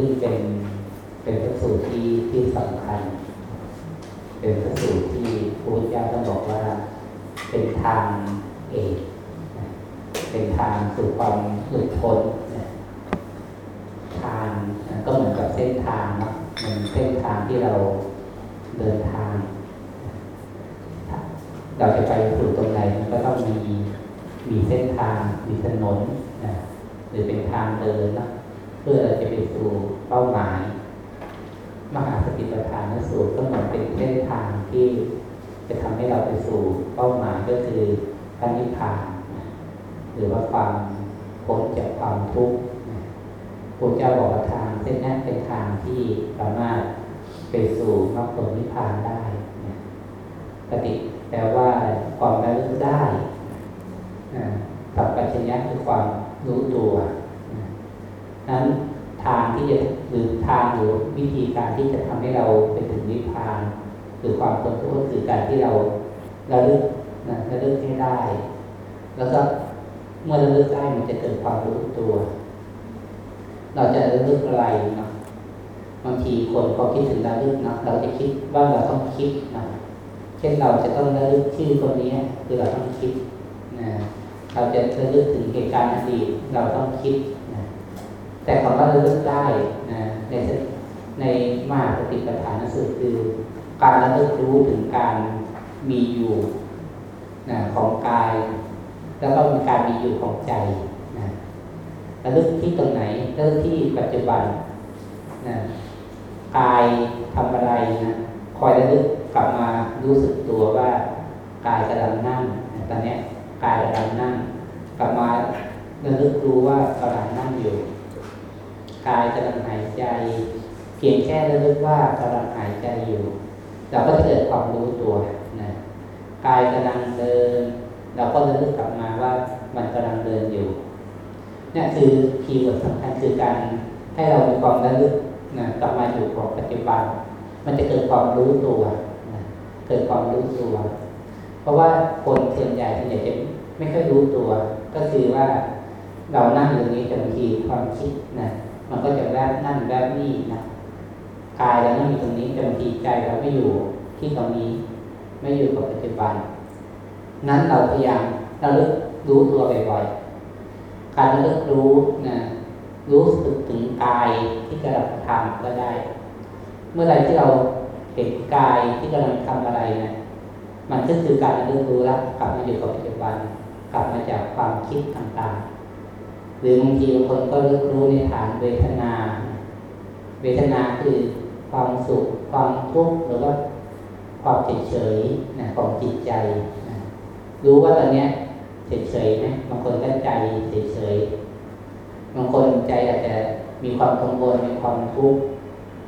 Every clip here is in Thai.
ซึ่งเป็นเป็นพระสูตรที่ที่สำคัญ เป็นพระสูตรที่พระพุทธเจ้าต้องบอกว่า เป็นทางเอกนะเป็นทางสู่ความหลุดพ้นนะทางนะก็เหมือนกับเส้นทางเนาะเหมือนเส้นทางที่เราเดินทาง เราจะไปสู่ตรงไหนมันก็ต้องมีมีเส้นทาง มีถนนนะหรือเป็นทางเดินนะเพื่อเราจะไปสู่เป้าหมาย มหาสติปัฏฐานสูตรก็เหมือนเป็นเส้นทางที่ จะทำให้เราไปสู่เป้าหมายก็คือพระนิพพานหรือว่าความพ้นจากความทุกข์พระเจ้าบอกว่าทางเส้นนั้นเป็นทางที่สามารถไปสู่มรรคผลนิพพานได้ปฏิแปลว่าความระลึกได้สัพพัญญะคือความรู้ตัวนั้นทางที่จะหรือทางหรือวิธีการที่จะทำให้เราไปถึงนิพพาน หรือความพ้นทุกข์ก็คือการที่เราระลึกนะระลึกให้ได้ แล้วก็เมื่อระลึกได้มันจะเกิดความรู้ตัว เราจะระลึกอะไรเนาะบางทีคนพอคิดถึงระลึกเนาะเราจะคิดว่าเราต้องคิดนะเช่นเราจะต้องระลึกชื่อคนนี้คือเราต้องคิดนะเราจะระลึกถึงเหตุการณ์อดีตเราต้องคิดนะแต่คำว่าระลึกได้นะในในมาปฏิปทานสูตรคือ การระลึกรู้ถึงการมีอยู่นะของกาย แล้วก็มีการมีอยู่ของใจนะระลึกที่ตรงไหนระลึกที่ปัจจุบันนะกายทำอะไรนะคอยระลึกกลับมารู้สึกตัวว่ากายกำลังนั่งตอนนี้กายกำลังนั่ง กลับมาระลึกรู้ว่ากำลังนั่งอยู่กายกำลังหายใจ เพียงแค่ระลึกว่ากำลังหายใจอยู่ เราก็จะเกิดความรู้ตัวนะกายกำลังเดิน เราก็ระลึกกลับมาว่ามันกำลังเดินอยู่นี่คือคีย์เวิร์ดสำคัญคือการให้เรามีความระลึกนะกลับมาอยู่ของปัจจุบัน มันจะเกิดความรู้ตัวนะเกิดความรู้ตัว เพราะว่าคนส่วนใหญ่ส่วนใหญ่จะไม่ค่อยรู้ตัว ก็คือว่าเรานั่งอยู่นี้บางทีความคิดนะมันก็จะแวบนั่นแวบนี่นะ กายเรานั่งอยู่ตรงนี้แต่บางทีใจเราไม่อยู่ที่ตรงนี้ ไม่อยู่กับปัจจุบัน นั้นเราพยายามเราเลิกรู้ตัวบ่อยๆการเลิกรู้นะรู้สึกถึงกายที่กำลังทำก็ได้ เมื่อไรที่เราเห็นกายที่กำลังทำอะไรนะมันก็คือการเลิกรู้แล้วกลับมาอยู่กับปัจจุบัน กลับมาจากความคิดต่างๆ หรือบางทีบางคนก็เลิกรู้ในฐานเวทนา เวทนาคือ ความสุข ความทุกข์หรือว่าความเฉยๆนะของจิตใจนะรู้ว่าตอนนี้เฉยๆไหมบางคนก็ใจเฉยๆบางคนใจอาจจะมีความกังวลมีความทุกข์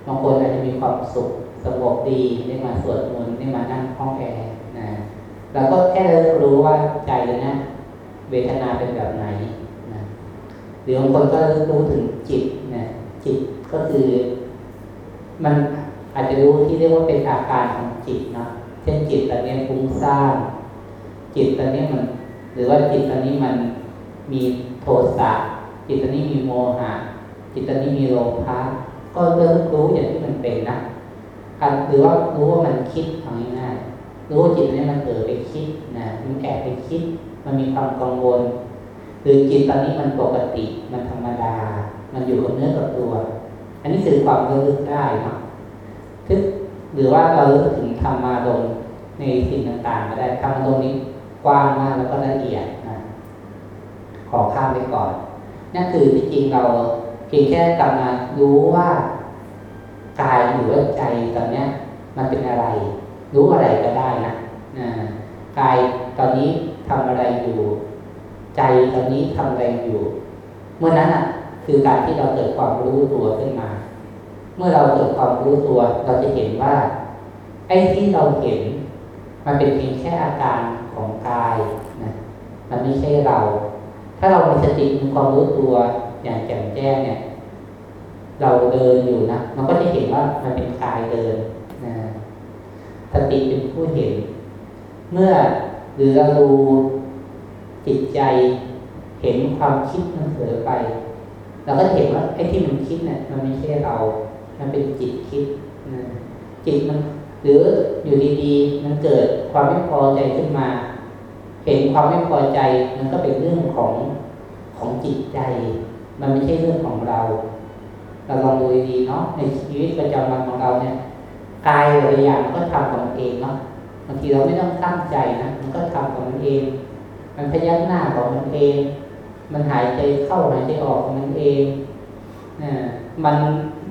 บางคนอาจจะมีความสุขสงบดีได้มาสวดมนต์ได้มานั่งห้องแอร์นะเราก็แค่รู้ว่าใจเลยนะเวทนาเป็นแบบไหนนะหรือบางคนก็รู้ถึงจิตนะจิตก็คือ มันอาจจะรู้ที่เรียกว่าเป็นอาการของจิตนะเช่นจิตตอนนี้ฟุ้งซ่านจิตตอนนี้มัน หรือว่าจิตตอนนี้มันมีโทสะจิตตอนนี้มีโมหะจิตตอนนี้มีโลภะก็เริ่มรู้อย่างที่มันเป็นนะหรือว่ารู้ว่ามันคิดทำง่ายๆรู้ว่าจิตนี้มันเกิดไปคิดนะมันแอบไปคิด มันมีความกังวล หรือจิตตอนนี้มันปกติมันธรรมดา มันอยู่กับเนื้อกับตัว อันนี้คือความระลึกได้เนาะทึกหรือว่าเราลึกถึงธรรมาดมในสิ่งต่างๆก็ได้ธรรมาดมนี้กว้างมากแล้วก็ละเอียดนะขอข้ามไปก่อน นั่นคือที่จริงเราเพียงแค่กลังรู้ว่ากายหรือว่าใจตอนนี้มันเป็นอะไร รู้อะไรก็ได้นะนะกายตอนนี้ทำอะไรอยู่ ใจตอนนี้ทำอะไรอยู่ เมื่อนั้นอะ คือการที่เราเกิดความรู้ตัวขึ้นมา เมื่อเราเกิดความรู้ตัว เราจะเห็นว่าไอ้ที่เราเห็น มันเป็นเพียงแค่อาการของกายนะมันไม่ใช่เรา ถ้าเรามีสติมีความรู้ตัวอย่างแจ่มแจ้งเนี่ย เราเดินอยู่นะมันก็จะเห็นว่ามันเป็นกายเดินนะสติเป็นผู้เห็น เมื่อหรือเราดูจิตใจเห็นความคิดมันเผลอไป เราก็เห็นว่าไอ้ที่มันคิดเนี่ยมันไม่ใช่เรา มันเป็นจิตคิดนะจิตมันหรืออยู่ดีๆ มันเกิดความไม่พอใจขึ้นมา เห็นความไม่พอใจมันก็เป็นเรื่องของของจิตใจ มันไม่ใช่เรื่องของเรา เราลองดูดีๆเนาะในชีวิตประจำวันของเราเนี่ยกายหลายอย่างมันก็ทำของมันเองเนาะบางทีเราไม่ต้องตั้งใจนะมันก็ทำของมันเอง มันพยักหน้าของมันเอง มันหายใจเข้าหายใจออกมันเองนะมัน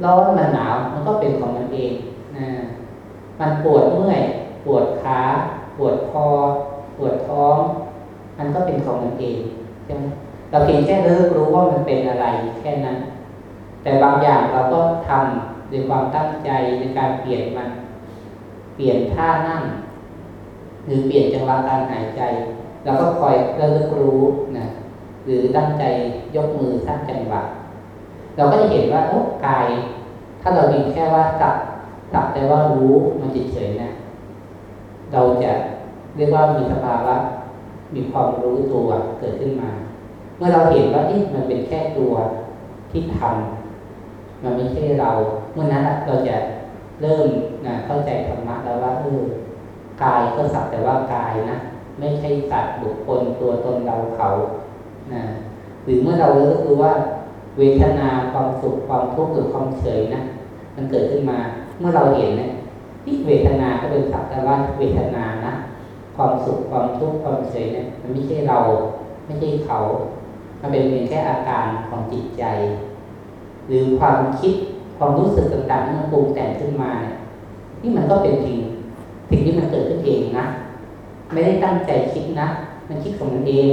ร้อนมันหนาวมันก็เป็นของมันเองนะมันปวดเมื่อยปวดขาปวดคอปวดท้อง มันก็เป็นของมันเองใช่ไหมเราเพียงแค่รู้รู้ว่ามันเป็นอะไรแค่นั้น แต่บางอย่างเราก็ทำด้วยความตั้งใจในการเปลี่ยนมัน เปลี่ยนท่านั่งหรือเปลี่ยนจังหวะการหายใจ เราก็คอยระลึกรู้นะ หรือตั้งใจยกมือสร้างจังหวะเราก็จะเห็นว่าโอ้กาย ถ้าเราเพียงแค่ว่าจับจับแต่ว่ารู้มันเฉยๆนะเราจะเรียกว่ามีสภาวะมีความรู้ตัวเกิดขึ้นมา เมื่อเราเห็นว่านี่มันเป็นแค่ตัวที่ทำมันไม่ใช่เรา เมื่อนั้นเราจะเริ่มนะเข้าใจธรรมะแล้วว่าเออกายก็สักแต่ว่ากายนะ ไม่ใช่สัตว์บุคคลตัวตนเราเขา นะหรือเมื่อเราเรู้ตัวว่าเวทนาความสุขความทุกข์หรือความเฉยนะมันเกิดขึ้นมา เมื่อเราเห็นเนี่ยที่เวทนาก็เป็นสักแต่ว่าเวทนานะความสุขความทุกข์ความเฉยเนี่ยมันไม่ใช่เราไม่ใช่เขา มันเป็นเพียงแค่อาการของจิตใจ หรือความคิดความรู้สึกต่างๆที่มันปรุงแต่งขึ้นมาเนี่ยนี่มันก็เป็นจริงสิ่งที่มันเกิดขึ้นเองนะ ไม่ได้ตั้งใจคิดนะ มันคิดของมันเอง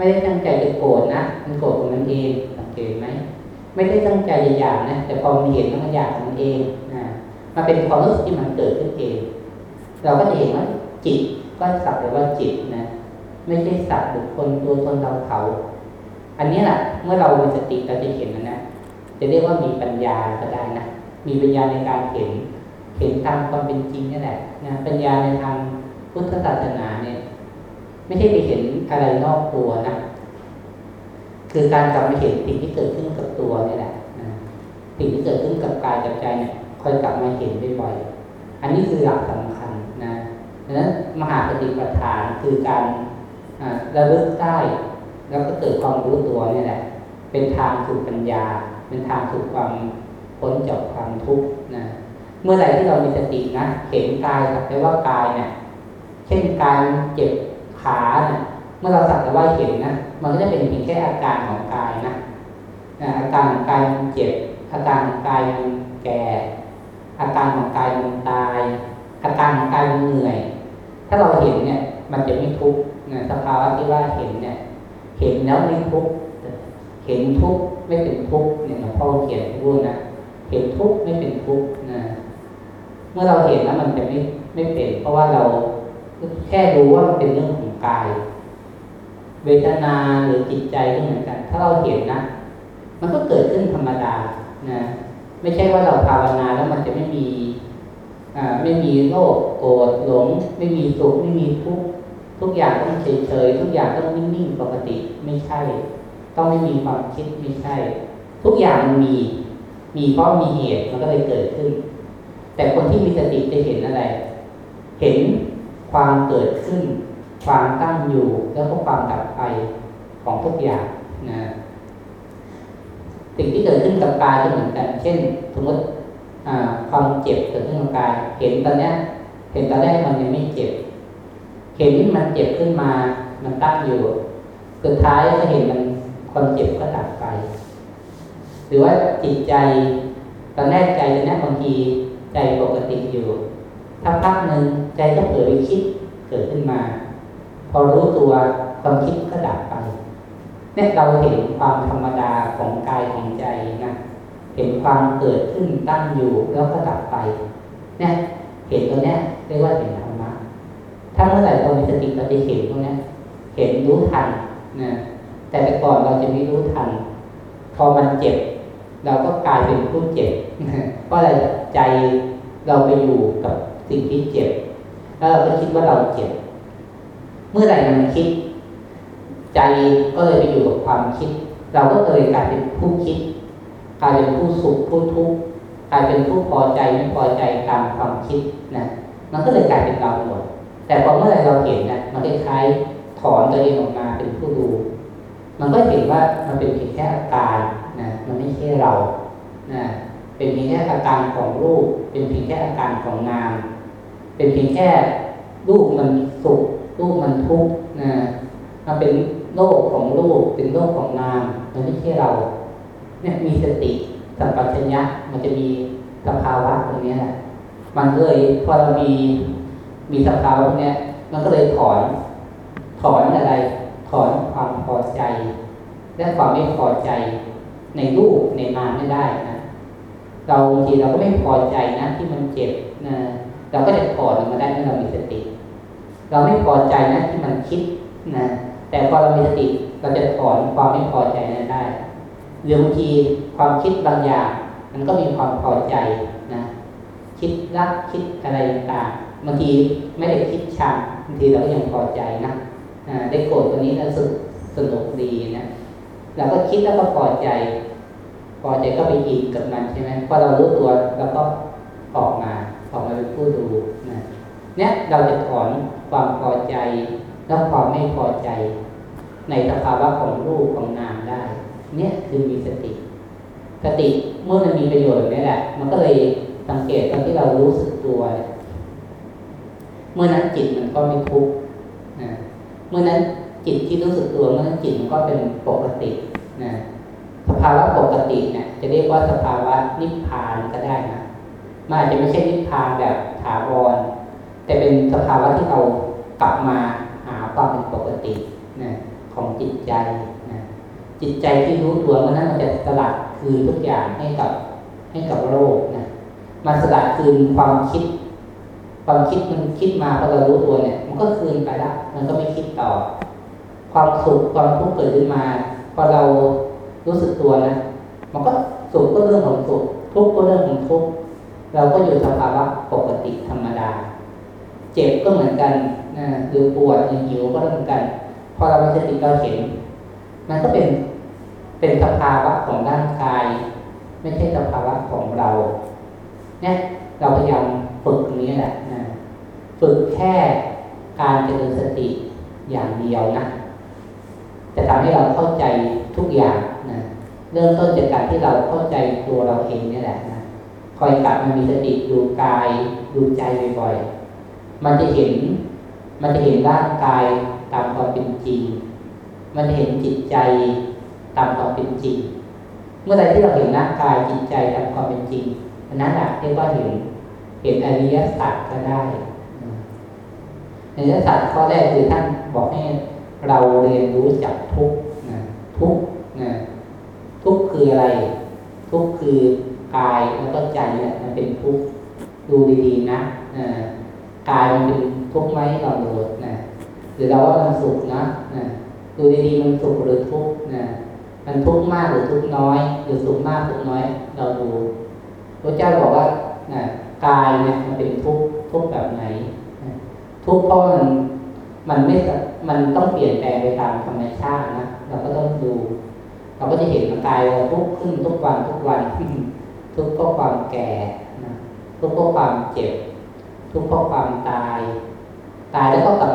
ไม่ได้ตั้งใจจะโกรธนะ มันโกรธของมันเองสังเกตไหมไม่ได้ตั้งใจจะอยากนะ แต่พอมันเห็นแล้วมันอยากของมันเองนะมันเป็นความรู้สึกที่มันเกิดขึ้นเอง เราก็จะเห็นว่าจิตก็สักแต่ว่าจิตนะ ไม่ใช่สัตว์บุคคลตัวตนเราเขา อันนี้แหละเมื่อเรามีสติเราจะเห็นมันนะจะเรียกว่ามีปัญญาก็ได้นะมีปัญญาในการเห็นเห็นตามความเป็นจริงนี่แหละนะปัญญาในทางพุทธศาสนาเนี่ย ไม่ใช่ไปเห็นอะไรนอกตัวนะ คือการกลับมาเห็นสิ่งที่เกิดขึ้นกับตัวนี่แหละสิ่งที่เกิดขึ้นกับกายกับใจเนี่ยคอยกลับมาเห็นบ่อยๆอันนี้คือหลักสำคัญนะดังนั้นมหาปฏิปทานคือการระลึกได้แล้วก็เกิดความรู้ตัวนี่แหละ เป็นทางสู่ปัญญา เป็นทางสู่ความพ้นจากความทุกข์นะเมื่อไหร่ที่เรามีสตินะ เห็นกายสักแต่ว่ากายเนี่ย เช่นการเจ็บ เมื่อเราสักแต่ว่าเห็นนะมันก็จะเป็นเพียงแค่อาการของกายนะอาการของกายมันเจ็บอาการของกายมันแก่ อาการของกายมันตาย อาการของกายมันเหนื่อย ถ้าเราเห็นเนี่ย มันจะไม่ทุกข์นะสภาวะที่ว่าเห็นเนี่ย เห็นแล้วไม่ทุกข์เห็นทุกข์ไม่เป็นทุกข์เนี่ยหลวงพ่อเขียนพูดนะเห็นทุกข์ไม่เป็นทุกข์นะเมื่อเราเห็นแล้วมันจะไม่ไม่เป็น เพราะว่าเราแค่รู้ว่ามันเป็นเรื่องของกาย เวทนาหรือจิตใจก็เหมือนกัน ถ้าเราเห็นนะ มันก็เกิดขึ้นธรรมดานะไม่ใช่ว่าเราภาวนาแล้วมันจะไม่มีอ่าไม่มีโลภโกรธหลง ไม่มีสุขไม่มีทุกข์ทุกอย่างต้องเฉยเฉยทุกอย่างต้องนิ่งๆปกติไม่ใช่ ต้องไม่มีความคิดไม่ใช่ ทุกอย่างมันมี มีเพราะมีเหตุมันก็เลยเกิดขึ้น แต่คนที่มีสติจะเห็นอะไร เห็นความเกิดขึ้น ความตั้งอยู่แล้วก็ความดับไปของทุกอย่างนะสิ่งที่เกิดขึ้นกับกายก็เหมือนกัน เช่น สมมติความเจ็บเกิดขึ้นกับกาย เห็นตอนนี้เห็นตอนแรกมันยังไม่เจ็บ เห็นมันเจ็บขึ้นมา มันตั้งอยู่ สุดท้ายก็เห็นมันความเจ็บก็ดับไป หรือว่าจิตใจ ตอนแรกใจตอนนี้บางทีใจปกติอยู่ถ้าพักหนึ่งใจก็เผลอไปคิดเกิดขึ้นมา พอรู้ตัวความคิดก็ดับไปเนี่ยเราเห็นความธรรมดาของกายของใจนะเห็นความเกิดขึ้นตั้งอยู่แล้วก็ดับไปเนี่ยเห็นตัวเนี้ยเรียกว่าเห็นธรรมะถ้าเมื่อไหร่เรามีสติเราจะเห็นตรงนี้เห็นรู้ทันนะแต่แต่ก่อนเราจะไม่รู้ทัน พอมันเจ็บ เราก็กลายเป็นผู้เจ็บเพราะอะไรใจเราไปอยู่กับสิ่งที่เจ็บ แล้วเราก็คิดว่าเราเจ็บ เมื่อไหร่มันคิด ใจก็เลยไปอยู่กับความคิด เราก็เลยกลายเป็นผู้คิด กลายเป็นผู้สุขผู้ทุกข์กลายเป็นผู้พอใจไม่พอใจตามความคิดนะมันก็เลยกลายเป็นเราหมดแต่พอเมื่อไรเราเห็นนะมันคล้ายๆถอนตัวเองออกมาเป็นผู้ดู มันก็เห็นว่ามันเป็นเพียงแค่อาการนะมันไม่ใช่เรานะเป็นเพียงแค่อาการของรูป เป็นเพียงแค่อาการของนาม เป็นเพียงแค่รูปมันสุข รูปมันทุกข์นะมันเป็นโลกของรูปเป็นโลกของนามมันไม่ใช่เรา เนี่ยมีสติสัมปชัญญะมันจะมีสภาวะตรงนี้แหละมันเลยพอเรามีมีสภาวะตรงนี้มันก็เลยถอน ถอนอะไร ถอนความพอใจ และความไม่พอใจในรูปในนามไม่ได้นะเราบางทีเราก็ไม่พอใจนะที่มันเจ็บนะเราก็จะถอนมันมาได้เมื่อเรามีสติ เราไม่พอใจนะที่มันคิดนะแต่พอเรามีสติเราจะถอนความไม่พอใจนั้นได้หรือบางทีความคิดบางอย่าง มันก็มีความพอใจนะคิดรักคิดอะไรต่างบางทีไม่ได้คิดชังบางทีเราก็ยังพอใจนะได้โกรธคนนี้แล้วสุดสนุกดีนะเราก็คิดแล้วก็พอใจ พอใจก็ไปอินกับมันใช่ไหมพอเรารู้ตัวเราก็ออกมาออกมาเป็นผู้ดูนะเนี่ยเราจะถอน ความพอใจแล้วความไม่พอใจ ในสภาวะของรูปของนามได้ เนี่ยคือมีสติ สติเมื่อมันมีประโยชน์นี้แหละ มันก็เลยสังเกตตอนที่เรารู้สึกตัวเมื่อนั้นจิตมันก็ไม่ทุกข์เมื่อนั้นจิตที่รู้สึกตัวเมื่อนั้นจิตมันก็เป็นปกตินะสภาวะปกติเนี่ยจะเรียกว่าสภาวะนิพพานก็ได้นะมันอาจจะไม่ใช่นิพพานแบบถาวร แต่เป็นสภาวะที่เรากลับมาหาความเป็นปกตินะของจิตใจนะจิตใจที่รู้ตัวมันนั้นมันจะสลัดคืนทุกอย่างให้กับให้กับโลกนะมันสลัดคืนความคิด ความคิดมันคิดมาพอเรารู้ตัวเนี่ย มันก็คืนไปละมันก็ไม่คิดต่อ ความสุขความทุกข์เกิดขึ้นมาพอเรารู้สึกตัวนะมันก็สุขก็เรื่องของสุขทุกข์ก็เรื่องของทุกข์เราก็อยู่สภาวะปกติธรรมดา เจ็บก็เหมือนกันนะหรือปวดหรือหิวก็เหมือนกัน พอเรามีสติเราเห็น มันก็เป็นเป็นสภาวะของร่างกาย ไม่ใช่สภาวะของเรา เนี่ยเราพยายามฝึกตรงนี้แหละนะฝึกแค่การเจริญสติอย่างเดียวนะจะทำให้เราเข้าใจทุกอย่างนะเริ่มต้นจากการที่เราเข้าใจตัวเราเองนี่แหละนะคอยกลับมามีสติดูกายดูใจบ่อยๆ มันจะเห็น มันจะเห็นร่างกายตามความเป็นจริง มันจะเห็นจิตใจตามความเป็นจริง เมื่อใดที่เราเห็นร่างกายจิตใจตามความเป็นจริงอันนั้นแหละเรียกว่าเห็น เห็นอริยสัจก็ได้อริยสัจข้อแรกคือท่านบอกให้เราเรียนรู้จักทุกนะทุกนะทุกคืออะไร ทุกคือกายแล้วก็ใจเนี่ยมันเป็นทุกดูดีๆนะอ่า กายมันเป็นทุกข์ไหมลองดูนะหรือเราว่ามันสุขนะนะดูดีๆมันสุขหรือทุกข์นะมันทุกข์มากหรือทุกข์น้อย หรือสุขมากสุขน้อย เราดูพระเจ้าบอกว่านะกายเนี่ยมันเป็นทุกข์ทุกข์แบบไหนทุกข์เพราะมันมันไม่มันต้องเปลี่ยนแปลงไปตามธรรมชาตินะเราก็ต้องดู เราก็จะเห็นกายเราทุกข์ขึ้นทุกวันทุกวันทุกข์เพราะความแก่นะทุกข์เพราะความเจ็บ ทุกข์เพราะความตาย ตายแล้วก็กลับ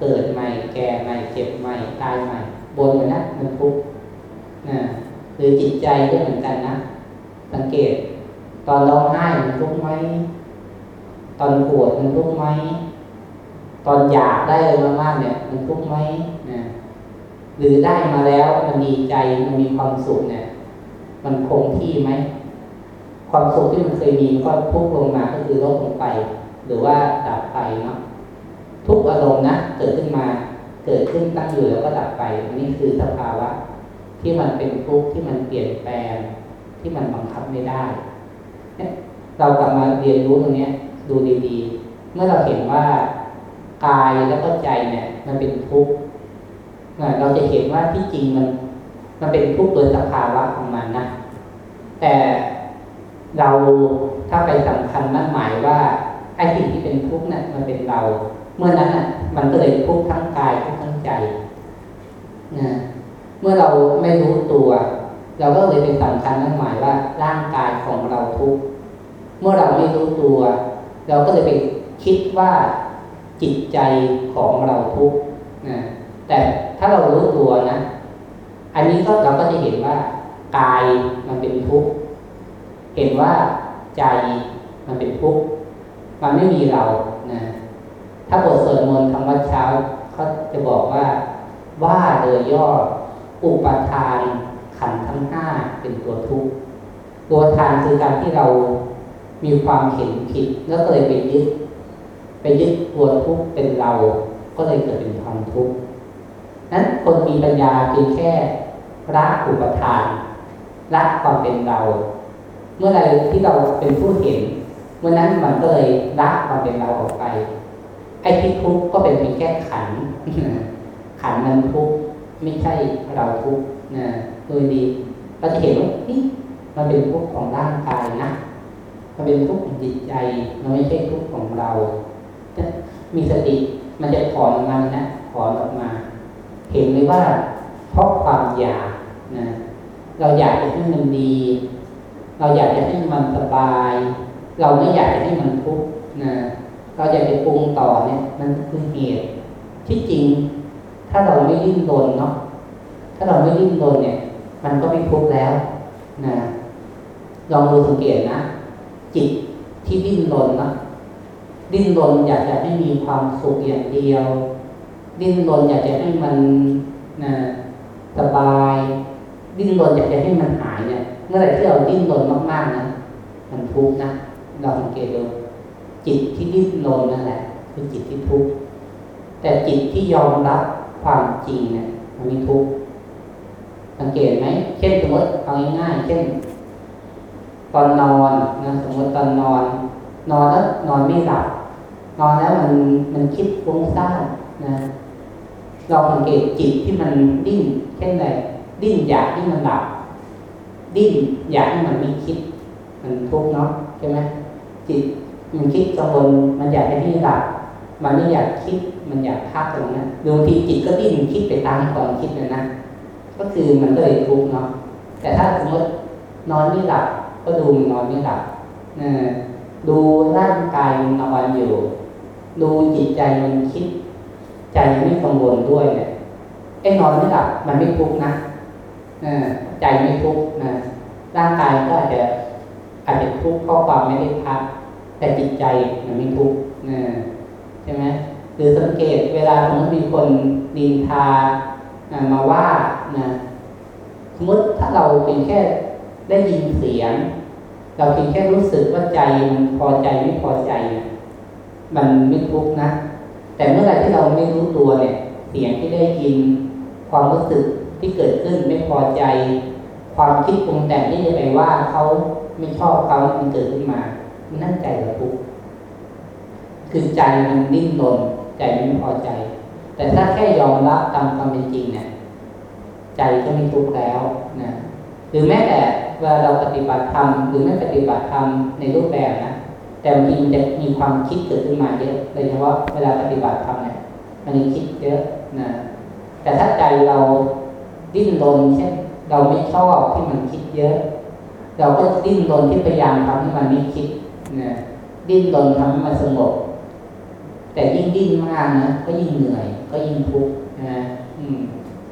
เกิดใหม่ แก่ใหม่เจ็บใหม่ตายใหม่บนมันนะมันทุกข์นะหรือจิตใจก็เหมือนกันนะ สังเกต ตอนร้องไห้มันทุกข์ไหมตอนปวดมันทุกข์ไหมตอนอยากได้อะไรมากๆเนี่ย มันทุกข์ไหมนะหรือได้มาแล้วมันมีใจมันมีความสุขเนี่ย มันคงที่ไหมความสุขที่มันเคยมีก็พุกลงมาก็คือลดลงไป หรือว่าดับไปเนาะทุกอารมณ์นะเกิดขึ้นมาเกิดขึ้นตั้งอยู่แล้วก็ดับไปอันนี้คือสภาวะ ที่มันเป็นทุกข์ที่มันเปลี่ยนแปลงที่มันบังคับไม่ได้เนี่ยเรากลับมาเรียนรู้ตรงนี้ดูดีๆ เมื่อเราเห็นว่ากายแล้วก็ใจเนี่ย มันเป็นทุกข์เราจะเห็นว่าที่จริงมัน มันเป็นทุกข์โดยสภาวะของมันนะแต่เราถ้าไปสำคัญมั่นหมายว่า ไอ้สิ่งที่เป็นทุกข์นี่ยมันเป็นเรา เมื่อนั้นอะ มันก็เลยทุกข์ทั้งกายทุกข์ทั้งใจนะเมื่อเราไม่รู้ตัว เราก็เลยเป็นสำคัญนั่นหมายว่าร่างกายของเราทุกข์เมื่อเราไม่รู้ตัว เราก็เลยไปคิดว่าจิตใจของเราทุกข์นะแต่ถ้าเรารู้ตัวนะ อันนี้ก็เราก็จะเห็นว่ากายมันเป็นทุกข์เห็นว่าใจมันเป็นทุกข์ มันไม่มีเรานะถ้าบทสวดมนต์ทำวัดเช้าเขาจะบอกว่าว่าโดยย่ออุปทานขันทั้งห้าเป็นตัวทุกข์ตัวทานคือการที่เรามีความเห็นผิดแล้วก็เลยไปยึดไปยึดตัวทุกข์เป็นเรา ก็เลยเกิดเป็นความทุกข์นั้นคนมีปัญญาเพียงแค่ละอุปทานละความเป็นเรา เมื่อไรที่เราเป็นผู้เห็น เมื่อนั้นมันก็เลยละความเป็นเราออกไป ไอ้ที่ทุกข์ก็เป็นเพียงแค่ขัน ขันมันทุกข์ไม่ใช่เราทุกข์นะโดยดีเราจะเห็นว่านี่มันเป็นทุกข์ของร่างกายนะมันเป็นทุกข์ของจิตใจมันไม่ใช่ทุกข์ของเรามีสติมันจะถอนมันนะถอนออกมา เห็นเลยว่าเพราะความอยากนะเราอยากจะให้มันดี เราอยากจะให้มันสบาย เราไม่อยากจะให้มันทุกข์นะเราอยากจะปรุงต่อเนี่ย มันคือเหตุที่จริง ถ้าเราไม่ดิ้นรนเนาะถ้าเราไม่ดิ้นรนเนี่ย มันก็ไม่ทุกข์แล้วนะลองดูสังเกตนะจิตที่ดิ้นรนนะดิ้นรนอยากจะให้มีความสุขอย่างเดียว ดิ้นรนอยากจะให้มันนะสบาย ดิ้นรนอยากจะให้มันหายเนี่ย เมื่อไหร่ที่เราดิ้นรนมากๆนะมันทุกข์นะ เราสังเกตดูจิตที่ดิ้นรนนั่นแหละคือจิตที่ทุกข์แต่จิตที่ยอมรับความจริงเนี่ยมันไม่ทุกข์สังเกตไหมเช่นสมมติเอาง่ายๆเช่น ตอนนอนนะสมมติตอนนอน นอนแล้วนอนไม่หลับนอนแล้วมันมันคิดฟุ้งซ่านนะเราสังเกตจิตที่มันดิ้นเช่นไรดิ้นอยากให้มันหลับ ดิ้นอยากให้มันไม่คิด มันทุกข์เนาะใช่ไหม จิตมันคิดกังวลมันอยากให้หลับมันไม่อยากคิดมันอยากพักตรงนั้นบางทีจิตก็ดิ้นคิดไปตามความคิดเลยนะก็คือมันก็เลยทุกข์เนาะแต่ถ้าสมมตินอนไม่หลับก็ดูมันนอนไม่หลับดูร่างกายมันนอนอยู่ ดูจิตใจมันคิด ใจไม่กังวลด้วยเนี่ยไอ้นอนไม่หลับมันไม่ทุกข์นะใจไม่ทุกข์นะร่างกายก็อาจจะอาจจะทุกข์เพราะความไม่ได้พัก แต่จิตใจมันไม่ทุกข์ใช่ไหมหรือสังเกตเวลาสมมติมีคนดินทามาว่านะสมมติถ้าเราเป็นแค่ได้ยินเสียง เราเพียงแค่รู้สึกว่าใจมันพอใจไม่พอใจ มันไม่ทุกข์นะ แต่เมื่อไรที่เราไม่รู้ตัวเนี่ย เสียงที่ได้ยิน ความรู้สึกที่เกิดขึ้นไม่พอใจ ความคิดปรุงแต่งที่จะไปว่าเขาไม่ชอบเขามันเกิดขึ้นมา นนั่นใจเราทุกข์คือใจมันดิ้นนใจมันไม่พอใจ แต่ถ้าแค่ยอมรับตามความเป็นจริงเนี่ยใจก็ไม่ทุกข์แล้วนะหรือแม้แต่เวลาเราปฏิบัติธรรมหรือไม่ปฏิบัติธรรมในรูปแบบนะแต่บางทีมันจะมีความคิดเกิดขึ้นมาเยอะโดยเฉพาะเวลาปฏิบัติธรรมเนี่ยมันจะคิดเยอะนะแต่ถ้าใจเราดิ้นรนเช่นเราไม่ชอบที่มันคิดเยอะ เราก็ดิ้นรนที่พยายามทำให้มันไม่คิด นะดิ้นรนทำให้มันสงบ แต่ยิ่งดิ้นมากนะก็ยิ่งเหนื่อย ก็ยิ่งทุกข์นะ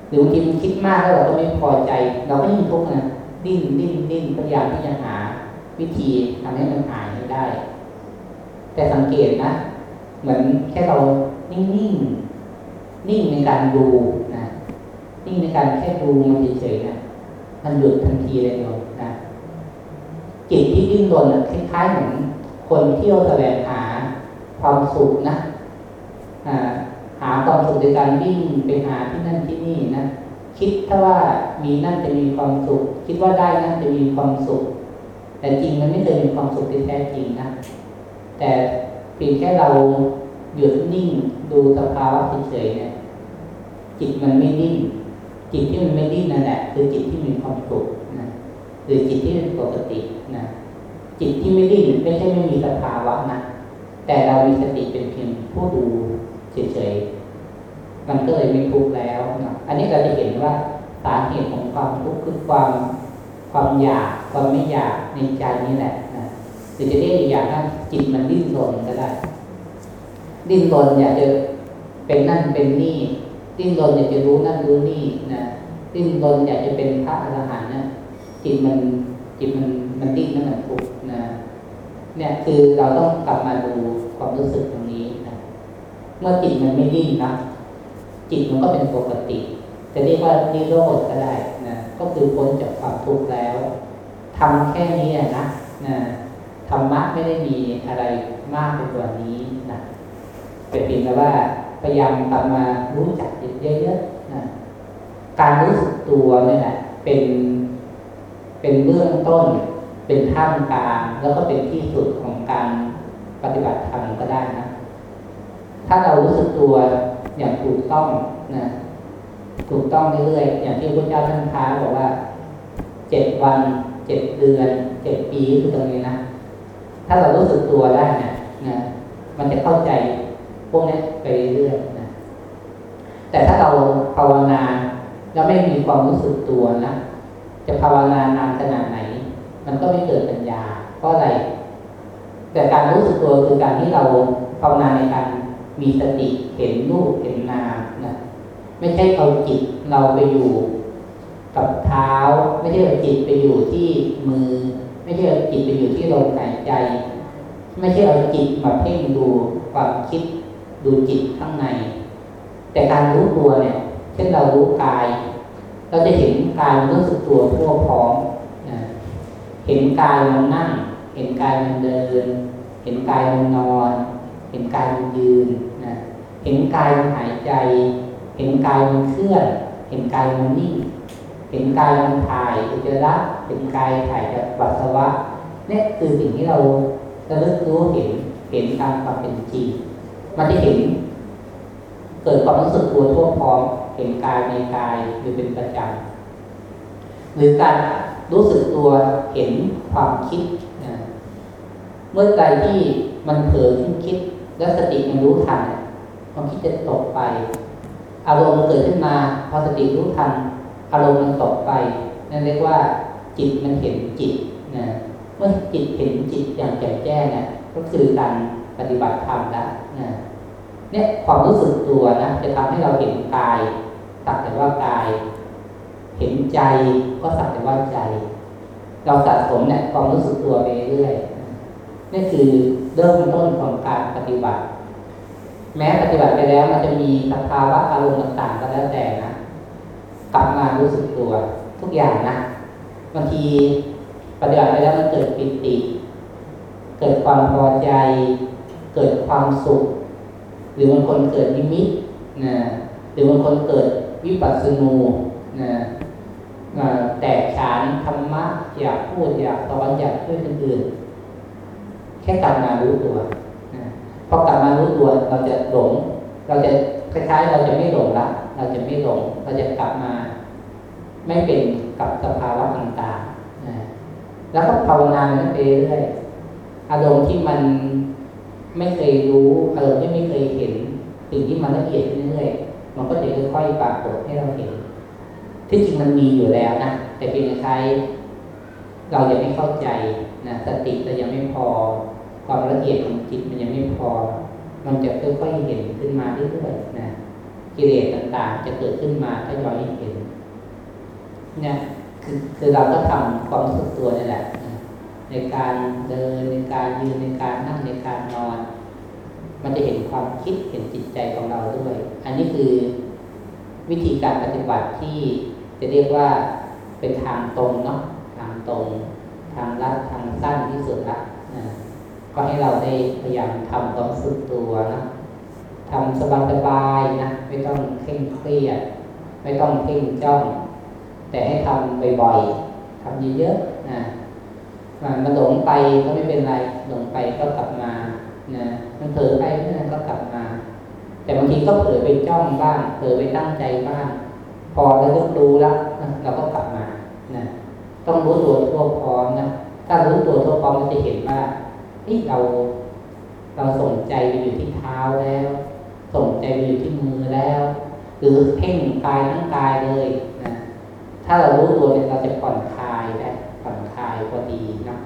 หรือบางทีมันคิดมากแล้วเราก็ไม่พอใจ เราก็ยิ่งทุกข์นะดิ้นดิ้นดิ้นพยายามที่จะหา วิธีทำให้มันหายให้ได้ แต่สังเกตนะเหมือนแค่เรานิ่งนิ่งนิ่งในการดูนะนิ่งในการแค่ดูมันเฉยๆนะมันหยุดทันทีเลยเนาะ จิตที่ดิ้นรนคล้ายๆเหมือนคนเที่ยวแสวงหาความสุขนะหาความสุขในการวิ่งไปหาที่นั่นที่นี่นะคิดถ้าว่ามีนั่นจะมีความสุข คิดว่าได้นั่นจะมีความสุข แต่จริงมันไม่เคยมีความสุขที่แท้จริงนะแต่เพียงแค่เราหยุดนิ่งดูสภาวะเฉยๆเนี่ยจิตมันไม่ดิ้นจิตที่มันไม่ดิ้นนั่นแหละคือจิตที่มีความสุข หรือจิตที่เป็นปกตินะจิตที่ไม่ดิ้นไม่ใช่ไม่มีสภาวะนะแต่เรามีสติเป็นเพียงผู้ดูเฉยๆมันก็เลยไม่ทุกข์แล้วนะอันนี้เราจะเห็นว่าสาเหตุของความทุกข์คือความความอยากความไม่อยากในใจนี่แหละนะหรือจะเรียกอีกอย่างว่าจิตมันดิ้นรนก็ได้ดิ้นรนอยากจะเป็นนั่นเป็นนี่ดิ้นรนอยากจะรู้นั่นรู้นี่นะดิ้นรนอยากจะเป็นพระอรหันต์นะ จิตมันจิตมันมันดิ้นนั่นมันทุกข์นะเนี่ยคือเราต้องกลับมาดูความรู้สึกตรงนี้นะเมื่อจิตมันไม่ดิ้นนะจิตมันก็เป็นปกติ จะเรียกว่านิโรธก็ได้นะก็คือพ้นจากความทุกข์แล้วทำแค่นี้นะนะธรรมะไม่ได้มีอะไรมากไปกว่านี้นะเป็นเพียงแต่ว่าพยายามกลับมารู้จักจิตเยอะๆนะการรู้สึกตัวเนี่ยแหละเป็น เป็นเบื้องต้น เป็นท่ามกลางแล้วก็เป็นที่สุดของการปฏิบัติธรรมก็ได้นะ ถ้าเรารู้สึกตัวอย่างถูกต้องนะถูกต้องเรื่อยๆอย่างที่พระเจ้าท่านท้าบอกว่าเจ็ดวันเจ็ดเดือนเจ็ดปีคือตรงนี้นะถ้าเรารู้สึกตัวได้นะนะมันจะเข้าใจพวกนี้ไปเรื่อยนะแต่ถ้าเราภาวนาแล้วไม่มีความรู้สึกตัวนะ จะภาวนานานขนาดไหน มันก็ไม่เกิดปัญญา เพราะอะไร แต่การรู้สึกตัวคือการที่เราภาวนาในการมีสติเห็นรูปเห็นนามนะไม่ใช่เอาจิตเราไปอยู่กับเท้า ไม่ใช่เอาจิตไปอยู่ที่มือ ไม่ใช่เอาจิตไปอยู่ที่ลมหายใจ ไม่ใช่เอาจิตมาเพ่งดูความคิดดูจิตข้างใน แต่การรู้ตัวเนี่ย เช่นเรารู้กาย เราจะเห็นกายรู้สึกตัวทั่วพร้อมนะเห็นกายมันนั่ง เห็นกายมันเดิน เห็นกายมันนอน เห็นกายมันยืนนะเห็นกายมันหายใจ เห็นกายมันเคลื่อน เห็นกายมันนิ่ง เห็นกายมันถ่ายอุจจาระเห็นกายถ่ายจากปัสสาวะนี่คือสิ่งที่เราระลึกรู้เห็นเห็นตามความเป็นจริงมันจะเห็น เกิดความรู้สึกตัวทั่วพร้อม เห็นกายในกายอยู่เป็นประจำหรือการรู้สึกตัวเห็นความคิดนะเมื่อใดที่มันเผลอขึ้นคิด แล้วสติมันรู้ทันความคิดจะตกไป อารมณ์เกิดขึ้นมาพอสติรู้ทัน อารมณ์มันตกไปนั่นเรียกว่า จิตมันเห็นจิตนะเมื่อจิตเห็นจิตอย่างแจ่มแจ้งเนี่ยก็คือการปฏิบัติธรรมแล้วนะเนี่ยความรู้สึกตัวนะจะทำให้เราเห็นกาย สักแต่ว่ากาย เห็นใจก็สักแต่ว่าใจ เราสะสมเนี่ยความรู้สึกตัวไปเรื่อยนี่คือเริ่มต้นของการปฏิบัติ แม้ปฏิบัติไปแล้วมันจะมีสภาวะอารมณ์ต่างๆก็แล้วแต่นะกลับมารู้สึกตัว ทุกอย่างนะบางทีปฏิบัติไปแล้วมันเกิดปิติ เกิดความพอใจ เกิดความสุข หรือบางคนเกิดนิมิตนะหรือบางคนเกิด วิปัสสนูนะแตกฉานธรรมะ อยากพูดอยากสอนอยากช่วยคนอื่น แค่กลับมารู้ตัวพอกลับมารู้ตัวเราจะหลง เราจะคล้ายๆเราจะไม่หลงละเราจะไม่หลง เราจะกลับมา ไม่เป็นกับสภาวะต่างๆแล้วก็ภาวนาไปเรื่อยอารมณ์ที่มันไม่เคยรู้ อารมณ์ที่ไม่เคยเห็น สิ่งที่มันละเอียดเรื่อย มันก็จะค่อยๆปรากฏให้เราเห็น ที่จริงมันมีอยู่แล้วนะแต่เพียงใช้เรายังไม่เข้าใจนะสติเรายังไม่พอ ความละเอียดของจิตมันยังไม่พอ มันจะค่อยๆเห็นขึ้นมาเรื่อยๆนะกิเลสต่างๆ จะเกิดขึ้นมาถ้าย้อยเห็นเนี่ยคือคือเราก็ทำความรู้สึกตัวนี่แหละ ในการเดินในการยืนในการนั่งในการนอน มันจะเห็นความคิดเห็นจิตใจของเราด้วย อันนี้คือวิธีการปฏิบัติที่จะเรียกว่าเป็นทางตรงเนาะทางตรง ทางลัดทางสั้นที่สุดละนะก็ให้เราได้พยายามทำความสุดตัวนะทำสบายๆนะไม่ต้องเคร่งเครียด ไม่ต้องเพ่งจ้อง แต่ให้ทำบ่อยๆทำเยอะๆนะมันหลงไปก็ไม่เป็นไรหลงไปก็กลับมานะ มันเผลอไปเมื่อก็กลับมา แต่บางทีก็เผลอไปจ้องบ้างเผลอไปตั้งใจบ้าง พอเราก็รู้แล้วเราก็กลับมานะต้องรู้ตัวทั่วพร้อมนะถ้ารู้ตัวทั่วพร้อมเราจะเห็นว่านี่เรา เราส่งใจไปอยู่ที่เท้าแล้วส่งใจไปอยู่ที่มือแล้วหรือเพ่งกายทั้งกายเลยนะถ้าเรารู้ตัวเนี่ยเราจะผ่อนคลายได้ผ่อนคลายพอดีนะ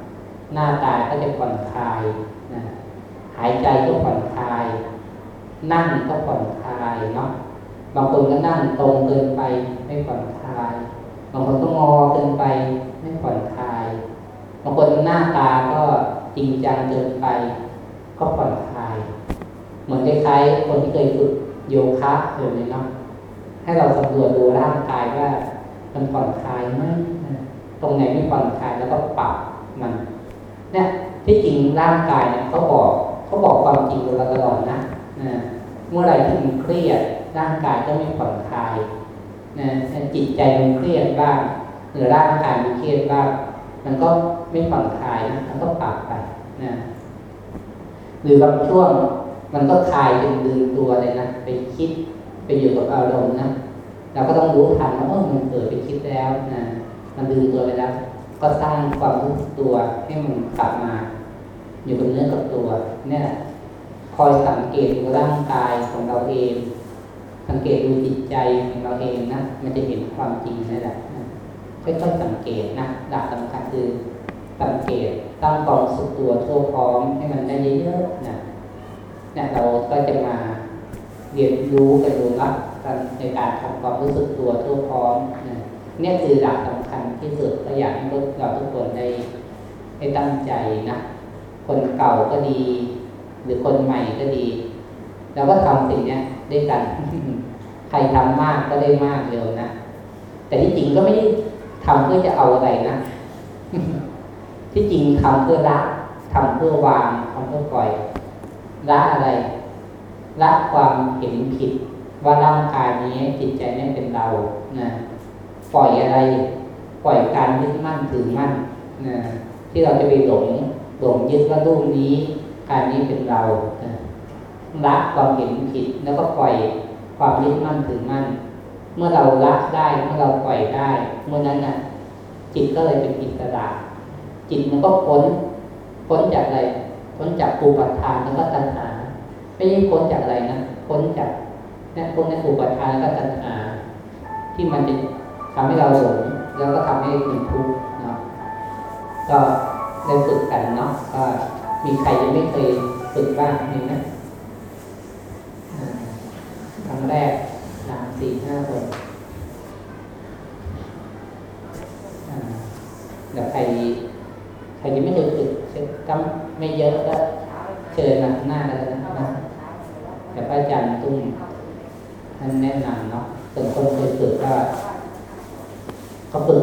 หน้าตาก็จะผ่อนคลายายใจก็ผ่อนคลาย นั่งก็ผ่อนคลายเนาะบางคนก็นั่งตรงเกินไปไม่ผ่อนคลาย บางคนก็งอเกินไปไม่ผ่อนคลาย บางคนหน้าตาก็จริงจังเกินไป ก็ผ่อนคลาย เหมือนคล้ายๆคนที่เคยฝึกโยคะเลยเนาะให้เราสำรวจดูร่างกายว่ามันผ่อนคลายไหมตรงไหนไม่ผ่อนคลายแล้วก็ปรับมันเนี่ยที่จริงร่างกายเนี่ยเขาบอก เขาบอกความจริงเราตลอดนะนะเมื่อไรที่มันเครียดร่างกายก็ไม่ผ่อนคลายนะจิตใจมันเครียดบ้างหรือร่างกายมันเครียดบ้างมันก็ไม่ผ่อนคลายนะมันก็ปรับไปนะหรือบางช่วงมันก็คลายจนลืมตัวเลยนะไปคิดไปอยู่กับอารมณ์นะเราก็ต้องรู้ทันว่าเออมันเกิดไปคิดแล้วนะมันลืมตัวไปแล้ว ก็สร้างความรู้ตัวให้มันกลับมา อยู่กับเนื้อกับตัว เนี่ย คอยสังเกตดูร่างกายของเราเอง สังเกตดูจิตใจของเราเองนะมันจะเห็นความจริงนั่นแหละค่อยๆสังเกตนะหลักสำคัญคือสังเกตตั้งความรู้สึกตัวทั่วพร้อมให้มันได้เยอะๆนะเนี่ยเราก็จะมาเรียนรู้กันดูนะกันในการทำความรู้สึกตัวทั่วพร้อมนะเนี่ยคือหลักสำคัญที่สุดก็อยากให้พวกเราทุกคนได้ให้ตั้งใจนะ คนเก่าก็ดี หรือคนใหม่ก็ดีเราก็ทำสิ่งนี้ด้วยกัน ใครทำมากก็ได้มากเร็วนะ แต่ที่จริงก็ไม่ได้ทำเพื่อจะเอาอะไรนะ ที่จริงทำเพื่อละทำเพื่อวางทำเพื่อปล่อยละอะไรละความเห็นผิดว่าร่างกายนี้จิตใจนี้เป็นเรานะปล่อยอะไร ปล่อยการยึดมั่นถือมั่นนะที่เราจะไปหลง หลงยึดว่ารูปนี้การนี้เป็นเราละความเห็นผิดแล้วก็ปล่อยความยึดมั่นถือมั่น เมื่อเราละได้เมื่อเราปล่อยได้ เมื่อนั้นน่ะ จิตก็เลยเป็นอิสระจิตมันก็พ้นพ้นจากอะไรพ้นจากปูปัฏฐานแล้วก็ตัณหาไม่ใช่พ้นจากอะไรนะพ้นจากเนี่ยพ้นในปูปัฏฐานแล้วก็ตัณหา ที่มันจะทำให้เราหลงแล้วก็ทำให้เป็นทุกข์เนาะก็ ได้ฝึกกันเนาะก็มีใครยังไม่เคยฝึกบ้างไหมครั้งแรกสามสี่ห้าคนเดี๋ยวใครใครยังไม่เคยฝึกก็ไม่เยอะก็เชิญมาหน้ากันนะแต่พระอาจารย์ตุ้มท่านแนะนำเนาะส่วนคนเคยฝึกก็ก็ฝึก